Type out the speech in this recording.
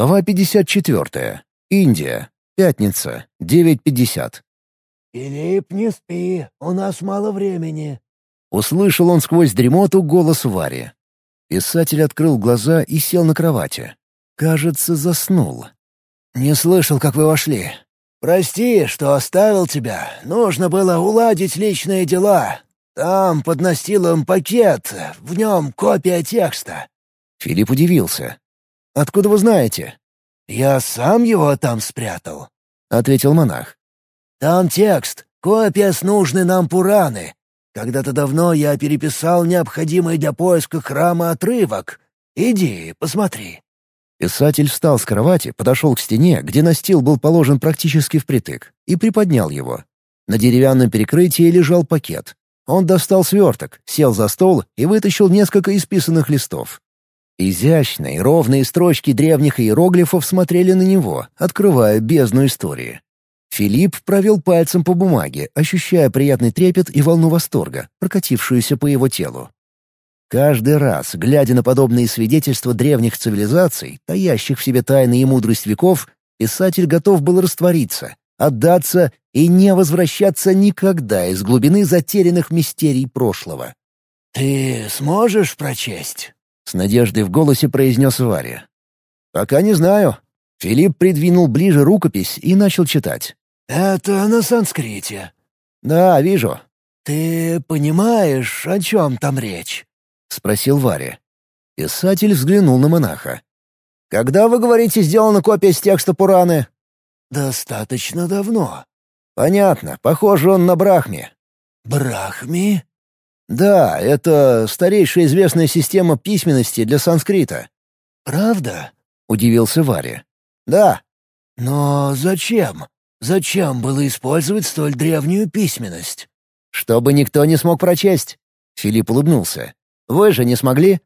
Глава 54. Индия. Пятница. 9.50. «Филипп, не спи, у нас мало времени». Услышал он сквозь дремоту голос Вари. Писатель открыл глаза и сел на кровати. Кажется, заснул. «Не слышал, как вы вошли. Прости, что оставил тебя. Нужно было уладить личные дела. Там под настилом пакет, в нем копия текста». Филипп удивился. «Откуда вы знаете?» «Я сам его там спрятал», — ответил монах. «Там текст, копия с нужной нам Пураны. Когда-то давно я переписал необходимый для поиска храма отрывок. Иди, посмотри». Писатель встал с кровати, подошел к стене, где настил был положен практически впритык, и приподнял его. На деревянном перекрытии лежал пакет. Он достал сверток, сел за стол и вытащил несколько исписанных листов. Изящные, ровные строчки древних иероглифов смотрели на него, открывая бездну истории. Филипп провел пальцем по бумаге, ощущая приятный трепет и волну восторга, прокатившуюся по его телу. Каждый раз, глядя на подобные свидетельства древних цивилизаций, таящих в себе тайны и мудрость веков, писатель готов был раствориться, отдаться и не возвращаться никогда из глубины затерянных мистерий прошлого. «Ты сможешь прочесть?» — с надеждой в голосе произнес Варя. «Пока не знаю». Филипп придвинул ближе рукопись и начал читать. «Это на санскрите». «Да, вижу». «Ты понимаешь, о чем там речь?» — спросил Варя. Писатель взглянул на монаха. «Когда, вы говорите, сделана копия с текста Пураны?» «Достаточно давно». «Понятно. Похоже, он на Брахме». «Брахми?» «Да, это старейшая известная система письменности для санскрита». «Правда?» — удивился Варя. «Да». «Но зачем? Зачем было использовать столь древнюю письменность?» «Чтобы никто не смог прочесть». Филипп улыбнулся. Вы же не смогли?»